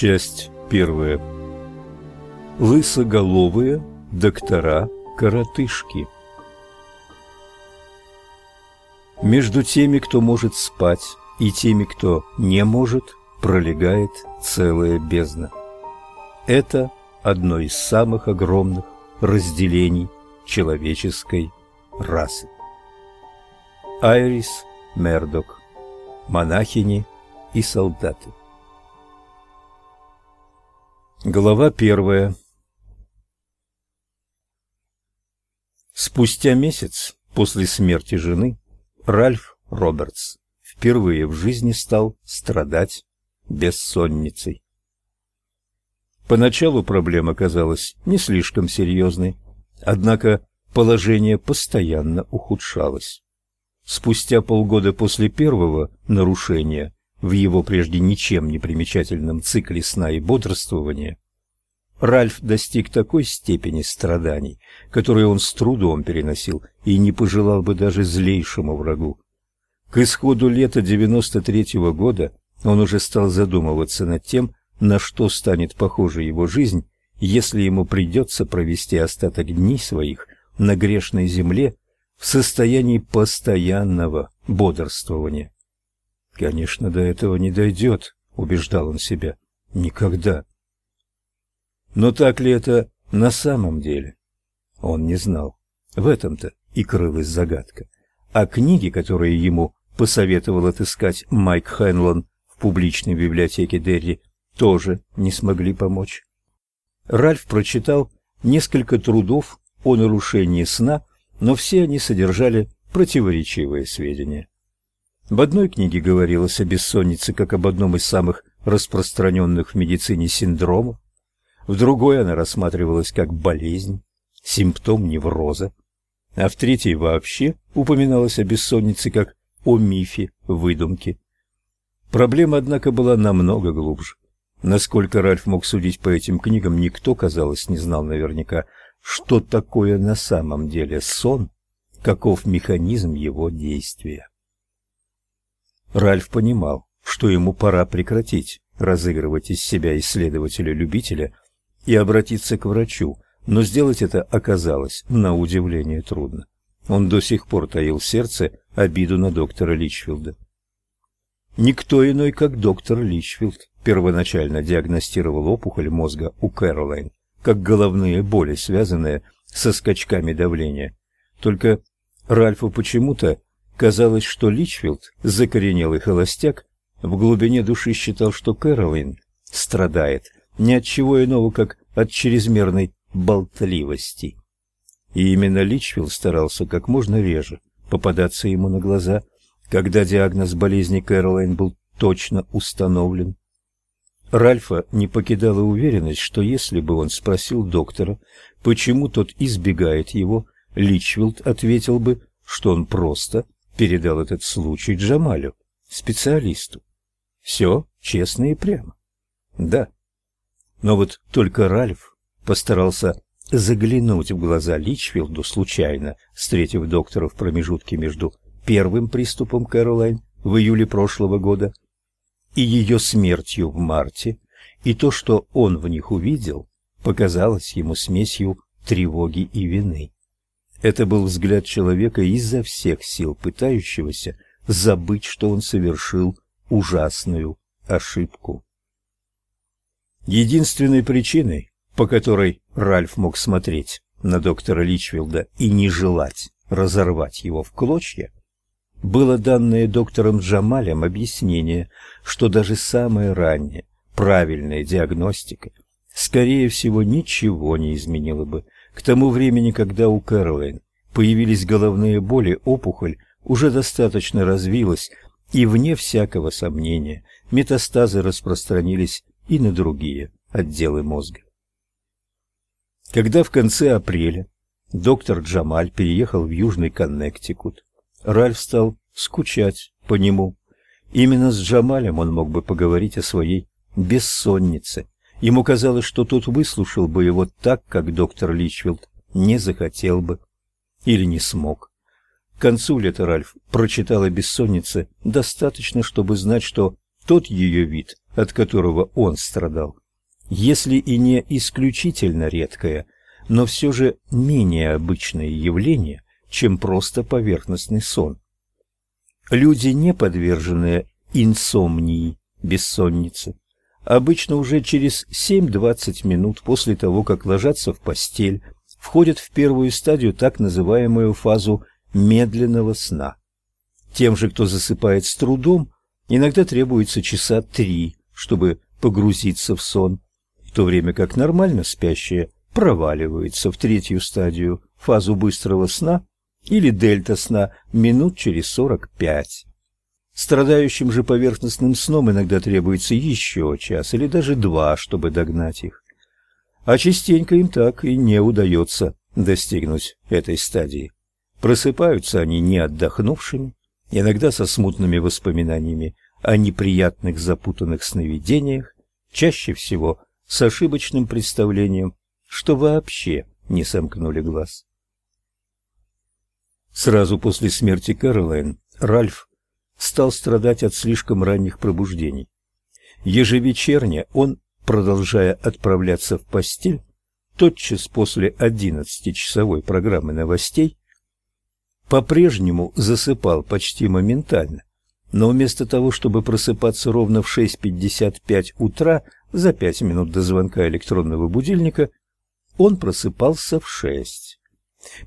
Часть первая. Лысоголовые доктора-коротышки. Между теми, кто может спать, и теми, кто не может, пролегает целая бездна. Это одно из самых огромных разделений человеческой расы. Айрис Мердок. Монахини и солдаты. Глава первая. Спустя месяц после смерти жены Ральф Робертс впервые в жизни стал страдать бессонницей. Поначалу проблема казалась не слишком серьезной, однако положение постоянно ухудшалось. Спустя полгода после первого нарушения в его прежде ничем не примечательном цикле сна и бодрствования, Ральф достиг такой степени страданий, которые он с трудом переносил и не пожелал бы даже злейшему врагу. К исходу лета 93-го года он уже стал задумываться над тем, на что станет похожа его жизнь, если ему придется провести остаток дней своих на грешной земле в состоянии постоянного бодрствования. Конечно, до этого не дойдет, убеждал он себя. Никогда. Но так ли это на самом деле? Он не знал. В этом-то и крылась загадка. А книги, которые ему посоветовал отыскать Майк Хенлон в публичной библиотеке Дерри, тоже не смогли помочь. Ральф прочитал несколько трудов о нарушении сна, но все они содержали противоречивые сведения. В одной книге говорилось о бессоннице как об одном из самых распространенных в медицине синдромов, в другой она рассматривалась как болезнь, симптом невроза, а в третьей вообще упоминалось о бессоннице как о мифе, выдумке. Проблема, однако, была намного глубже. Насколько Ральф мог судить по этим книгам, никто, казалось, не знал наверняка, что такое на самом деле сон, каков механизм его действия. Ральф понимал, что ему пора прекратить разыгрывать из себя исследователя-любителя и обратиться к врачу, но сделать это оказалось на удивление трудно. Он до сих пор таил в сердце обиду на доктора Личфилда. Никто иной, как доктор Личфилд, первоначально диагностировал опухоль мозга у Кэролайн, как головные боли, связанные со скачками давления. Только Ральфу почему-то Казалось, что Личфилд, закоренелый холостяк, в глубине души считал, что Кэролин страдает не от чего иного, как от чрезмерной болтливости. И именно Личфилд старался как можно реже попадаться ему на глаза, когда диагноз болезни Кэролайн был точно установлен. Ральфа не покидала уверенность, что если бы он спросил доктора, почему тот избегает его, Личфилд ответил бы, что он просто передал этот случай Джамалю, специалисту. Все честно и прямо. Да. Но вот только Ральф постарался заглянуть в глаза Личфилду случайно, встретив доктора в промежутке между первым приступом Кэролайн в июле прошлого года и ее смертью в марте, и то, что он в них увидел, показалось ему смесью тревоги и вины. Это был взгляд человека изо всех сил пытающегося забыть, что он совершил ужасную ошибку. Единственной причиной, по которой Ральф мог смотреть на доктора Личфилда и не желать разорвать его в клочья, было данное доктором Джамалем объяснение, что даже самая ранняя правильная диагностика скорее всего ничего не изменила бы к тому времени, когда у Кэролайн появились головные боли, опухоль уже достаточно развилась, и вне всякого сомнения метастазы распространились и на другие отделы мозга. Когда в конце апреля доктор Джамаль переехал в Южный Коннектикут, Ральф стал скучать по нему. Именно с Джамалем он мог бы поговорить о своей бессоннице, Ему казалось, что тот выслушал бы его так, как доктор Личфилд не захотел бы или не смог. К концу лета Ральф прочитал о бессоннице достаточно, чтобы знать, что тот ее вид, от которого он страдал, если и не исключительно редкое, но все же менее обычное явление, чем просто поверхностный сон. Люди, не подверженные инсомнии, бессоннице, обычно уже через 7-20 минут после того, как ложатся в постель, входят в первую стадию, так называемую фазу медленного сна. Тем же, кто засыпает с трудом, иногда требуется часа три, чтобы погрузиться в сон, в то время как нормально спящие проваливаются в третью стадию, фазу быстрого сна или дельта-сна минут через 45. Страдающим же поверхностным сном иногда требуется еще час или даже два, чтобы догнать их. А частенько им так и не удается достигнуть этой стадии. Просыпаются они не отдохнувшими, иногда со смутными воспоминаниями о неприятных запутанных сновидениях, чаще всего с ошибочным представлением, что вообще не сомкнули глаз. Сразу после смерти Кэролайн Ральф стал страдать от слишком ранних пробуждений. Ежевечерне он, продолжая отправляться в постель, тотчас после одиннадцатичасовой программы новостей, по-прежнему засыпал почти моментально, но вместо того, чтобы просыпаться ровно в 6.55 утра за пять минут до звонка электронного будильника, он просыпался в шесть.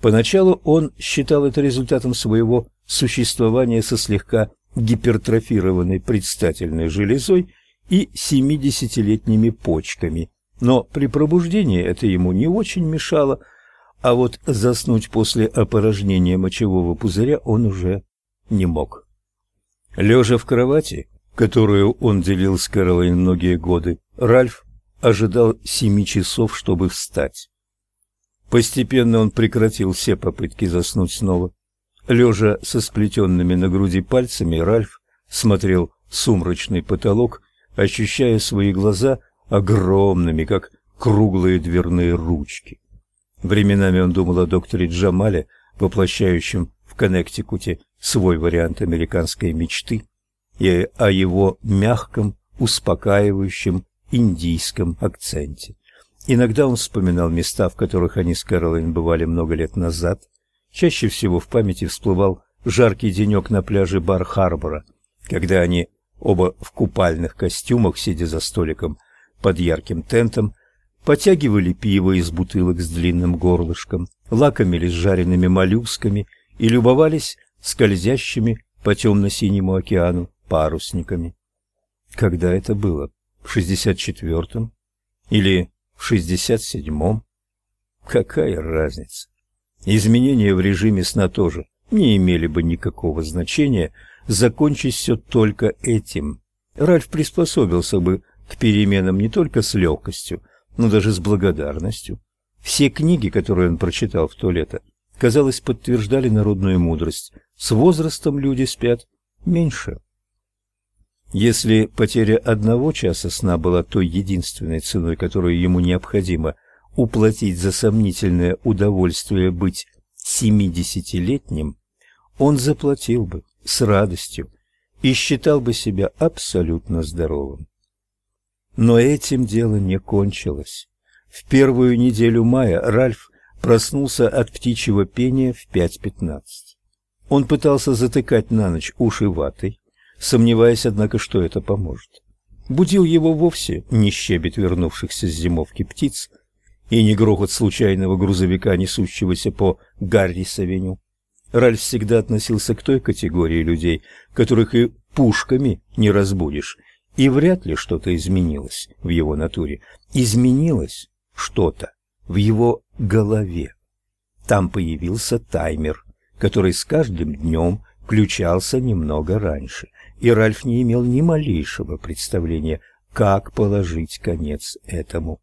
Поначалу он считал это результатом своего существования со слегка гипертрофированной предстательной железой и 70-летними почками. Но при пробуждении это ему не очень мешало, а вот заснуть после опорожнения мочевого пузыря он уже не мог. Лежа в кровати, которую он делил с Кэролайн многие годы, Ральф ожидал семи часов, чтобы встать. Постепенно он прекратил все попытки заснуть снова. Лежа со сплетенными на груди пальцами, Ральф смотрел сумрачный потолок, ощущая свои глаза огромными, как круглые дверные ручки. Временами он думал о докторе Джамале, воплощающем в Коннектикуте свой вариант американской мечты, и о его мягком, успокаивающем индийском акценте. Иногда он вспоминал места, в которых они с Кэролайн бывали много лет назад, Чаще всего в памяти всплывал жаркий денек на пляже Бар-Харбора, когда они оба в купальных костюмах, сидя за столиком под ярким тентом, потягивали пиво из бутылок с длинным горлышком, лакомились жареными моллюсками и любовались скользящими по темно-синему океану парусниками. Когда это было? В 64-м? Или в 67-м? Какая разница? Изменения в режиме сна тоже не имели бы никакого значения, закончись все только этим. Ральф приспособился бы к переменам не только с легкостью, но даже с благодарностью. Все книги, которые он прочитал в то лето, казалось, подтверждали народную мудрость. С возрастом люди спят меньше. Если потеря одного часа сна была той единственной ценой, которую ему необходимо – уплатить за сомнительное удовольствие быть семидесятилетним, он заплатил бы с радостью и считал бы себя абсолютно здоровым. Но этим дело не кончилось. В первую неделю мая Ральф проснулся от птичьего пения в 5.15. Он пытался затыкать на ночь уши ватой, сомневаясь, однако, что это поможет. Будил его вовсе не щебет вернувшихся с зимовки птиц, и не грохот случайного грузовика, несущегося по Гаррис-авеню. Ральф всегда относился к той категории людей, которых и пушками не разбудишь, и вряд ли что-то изменилось в его натуре. Изменилось что-то в его голове. Там появился таймер, который с каждым днем включался немного раньше, и Ральф не имел ни малейшего представления, как положить конец этому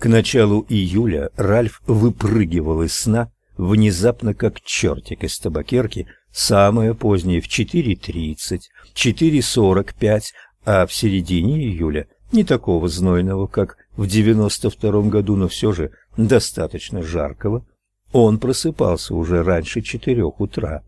к началу июля Ральф выпрыгивал из сна внезапно как чертик из табакерки, самое позднее в 4.30, 4.45, а в середине июля не такого знойного, как в 92 году, но все же достаточно жаркого, он просыпался уже раньше четырех утра.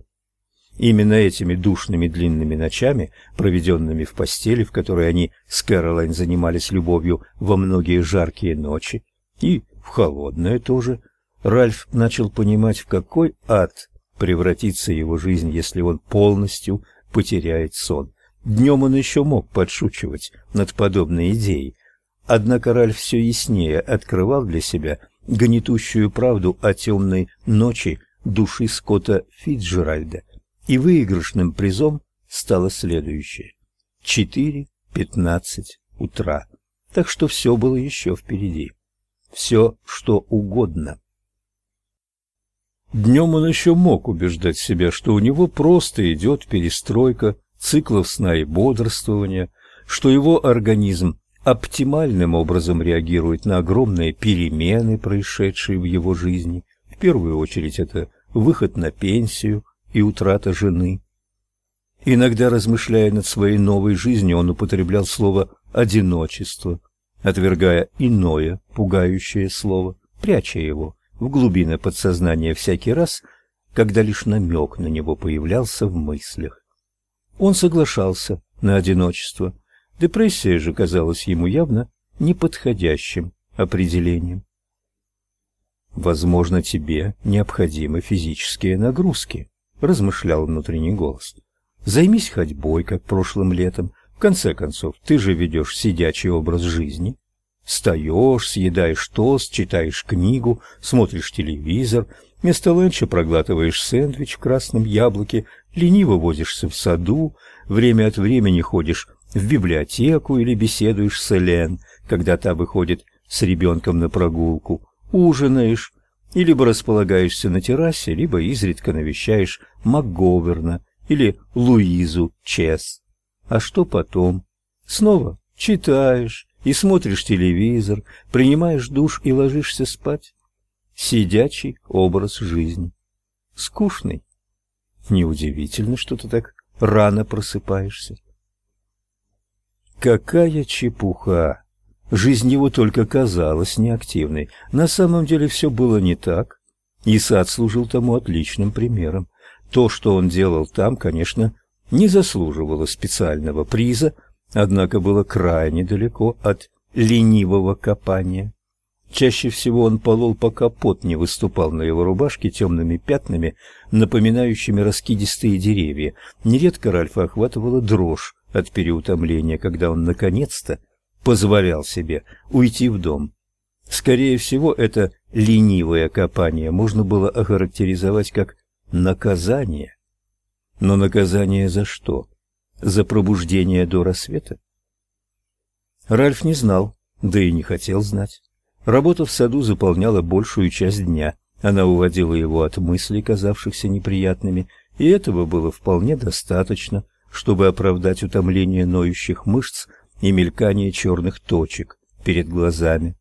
Именно этими душными длинными ночами, проведенными в постели, в которой они с Кэролайн занимались любовью во многие жаркие ночи, и в холодное тоже, Ральф начал понимать, в какой ад превратится его жизнь, если он полностью потеряет сон. Днем он еще мог подшучивать над подобной идеей, однако Ральф все яснее открывал для себя гнетущую правду о темной ночи души Скотта Фитджеральда, и выигрышным призом стало следующее. Четыре пятнадцать утра. Так что все было еще впереди. Все, что угодно. Днем он еще мог убеждать себя, что у него просто идет перестройка циклов сна и бодрствования, что его организм оптимальным образом реагирует на огромные перемены, происшедшие в его жизни. В первую очередь это выход на пенсию и утрата жены. Иногда, размышляя над своей новой жизнью, он употреблял слово «одиночество», отвергая иное, пугающее слово, пряча его в глубины подсознания всякий раз, когда лишь намек на него появлялся в мыслях. Он соглашался на одиночество. Депрессия же казалась ему явно неподходящим определением. Возможно, тебе необходимы физические нагрузки, размышлял внутренний голос. Займись ходьбой, как прошлым летом. В конце концов, ты же ведешь сидячий образ жизни. Встаешь, съедаешь тост, читаешь книгу, смотришь телевизор, вместо ланча проглатываешь сэндвич в красном яблоке, лениво возишься в саду, время от времени ходишь в библиотеку или беседуешь с Элен, когда та выходит с ребенком на прогулку, ужинаешь, и либо располагаешься на террасе, либо изредка навещаешь МакГоверна или Луизу Чес. А что потом? Снова читаешь, и смотришь телевизор, принимаешь душ и ложишься спать. Сидячий образ жизни. Скучный. Неудивительно, что ты так рано просыпаешься. Какая чепуха! Жизнь его только казалась неактивной. На самом деле все было не так. И сад служил тому отличным примером. То, что он делал там, конечно, не заслуживало специального приза, однако было крайне далеко от ленивого копания. Чаще всего он полол, пока пот не выступал на его рубашке темными пятнами, напоминающими раскидистые деревья. Нередко Ральфа охватывала дрожь от переутомления, когда он наконец-то позволял себе уйти в дом. Скорее всего, это ленивое копание можно было охарактеризовать как наказание. Но наказание за что? За пробуждение до рассвета? Ральф не знал, да и не хотел знать. Работа в саду заполняла большую часть дня. Она уводила его от мыслей, казавшихся неприятными, и этого было вполне достаточно, чтобы оправдать утомление ноющих мышц и мелькание черных точек перед глазами.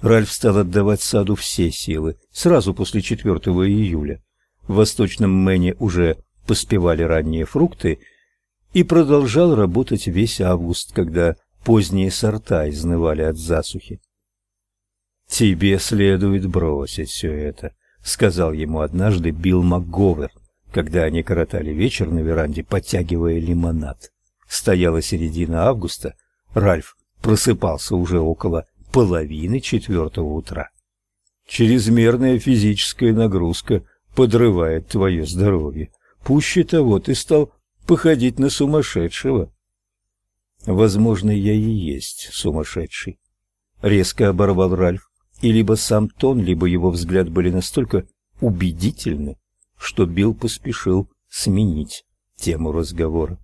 Ральф стал отдавать саду все силы сразу после 4 июля. В Восточном Мэне уже поспевали ранние фрукты, и продолжал работать весь август, когда поздние сорта изнывали от засухи. «Тебе следует бросить все это», — сказал ему однажды Билл МакГовер, когда они коротали вечер на веранде, подтягивая лимонад. Стояла середина августа, Ральф просыпался уже около половины четвертого утра. Чрезмерная физическая нагрузка подрывает твое здоровье. Пуще того, ты стал походить на сумасшедшего. Возможно, я и есть сумасшедший. Резко оборвал Ральф, и либо сам тон, либо его взгляд были настолько убедительны, что Билл поспешил сменить тему разговора.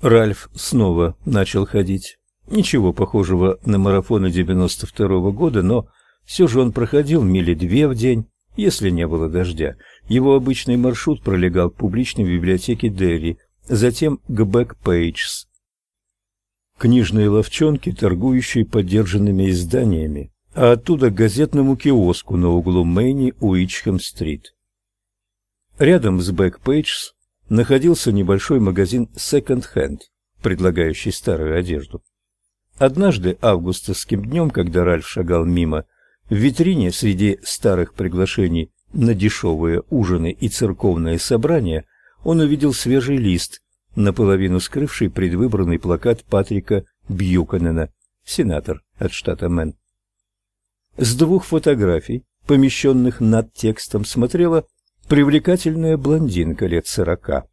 Ральф снова начал ходить. Ничего похожего на марафоны 92-го года, но все же он проходил мили две в день, если не было дождя. Его обычный маршрут пролегал к публичной библиотеке Дерри, затем к Back Pages, книжной лавчонке, торгующей подержанными изданиями, а оттуда к газетному киоску на углу Мэйн- и Уичхэм-стрит. Рядом с Back Pages находился небольшой магазин Hand, предлагающий старую одежду. Однажды августовским днем, когда Ральф шагал мимо, в витрине среди старых приглашений на дешевые ужины и церковные собрания, он увидел свежий лист, наполовину скрывший предвыборный плакат Патрика Бьюканена, сенатор от штата Мэн. С двух фотографий, помещенных над текстом, смотрела привлекательная блондинка лет сорока.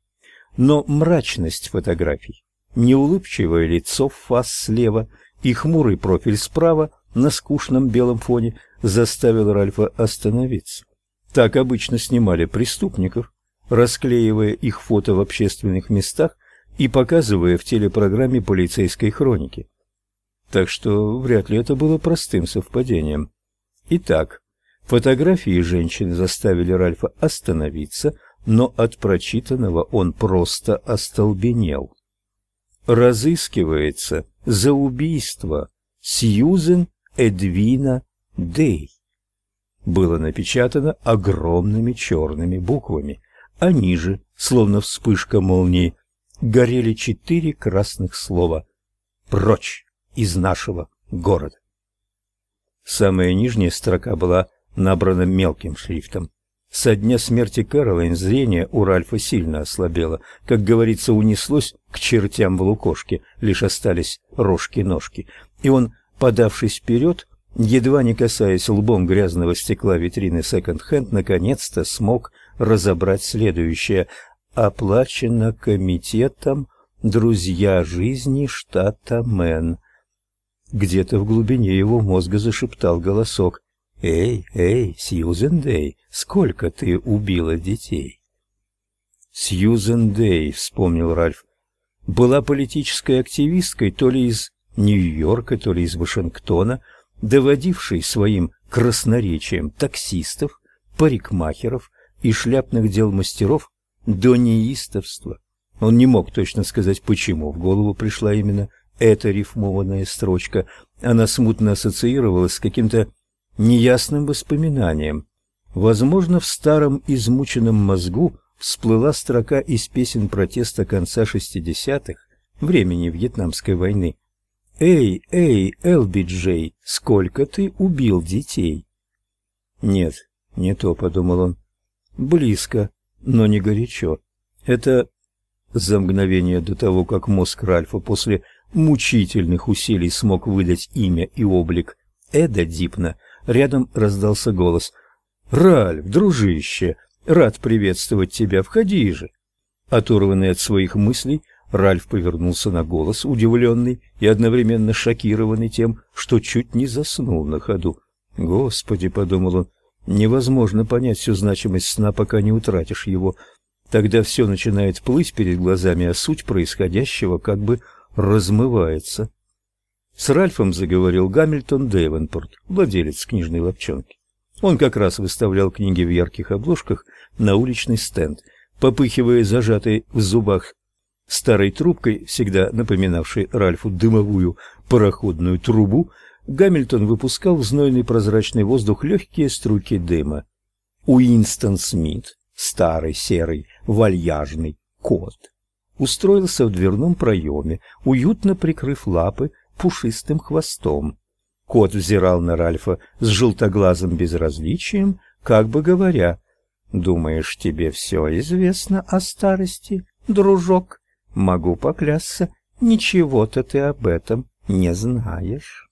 Но мрачность фотографий, неулыбчивое лицо в фас слева и хмурый профиль справа на скучном белом фоне заставил Ральфа остановиться. Так обычно снимали преступников, расклеивая их фото в общественных местах и показывая в телепрограмме полицейской хроники. Так что вряд ли это было простым совпадением. Итак, фотографии женщины заставили Ральфа остановиться, но от прочитанного он просто остолбенел. Разыскивается за убийство Сьюзен Эдвина Дей. Было напечатано огромными черными буквами, а ниже, словно вспышка молнии, горели четыре красных слова «Прочь из нашего города». Самая нижняя строка была набрана мелким шрифтом. Со дня смерти Кэролайн зрение у Ральфа сильно ослабело. Как говорится, унеслось к чертям в лукошке, лишь остались рожки-ножки. И он, подавшись вперед, едва не касаясь лбом грязного стекла витрины секонд-хенд, наконец-то смог разобрать следующее. Оплачено комитетом «Друзья жизни штата Мэн». Где-то в глубине его мозга зашептал голосок. «Эй, эй, Сьюзен Дэй, сколько ты убила детей?» Сьюзен Дэй, вспомнил Ральф, была политической активисткой то ли из Нью-Йорка, то ли из Вашингтона, доводившей своим красноречием таксистов, парикмахеров и шляпных дел мастеров до неистовства. Он не мог точно сказать, почему в голову пришла именно эта рифмованная строчка. Она смутно ассоциировалась с каким-то неясным воспоминанием. Возможно, в старом измученном мозгу всплыла строка из песен протеста конца 60-х, времени Вьетнамской войны. «Эй, эй, Элби сколько ты убил детей?» «Нет, не то», — подумал он. «Близко, но не горячо. Это...» За мгновение до того, как мозг Ральфа после мучительных усилий смог выдать имя и облик Эда Дипна, Рядом раздался голос. «Ральф, дружище, рад приветствовать тебя, входи же!» Оторванный от своих мыслей, Ральф повернулся на голос, удивленный и одновременно шокированный тем, что чуть не заснул на ходу. «Господи!» — подумал он, — «невозможно понять всю значимость сна, пока не утратишь его. Тогда все начинает плыть перед глазами, а суть происходящего как бы размывается». С Ральфом заговорил Гамильтон Дэйвенпорт, владелец книжной лавчонки. Он как раз выставлял книги в ярких обложках на уличный стенд, попыхивая зажатой в зубах старой трубкой, всегда напоминавшей Ральфу дымовую пароходную трубу, Гамильтон выпускал в знойный прозрачный воздух легкие струйки дыма. Уинстон Смит, старый серый вальяжный кот, устроился в дверном проеме, уютно прикрыв лапы пушистым хвостом. Кот взирал на Ральфа с желтоглазым безразличием, как бы говоря, «Думаешь, тебе все известно о старости, дружок? Могу поклясться, ничего-то ты об этом не знаешь».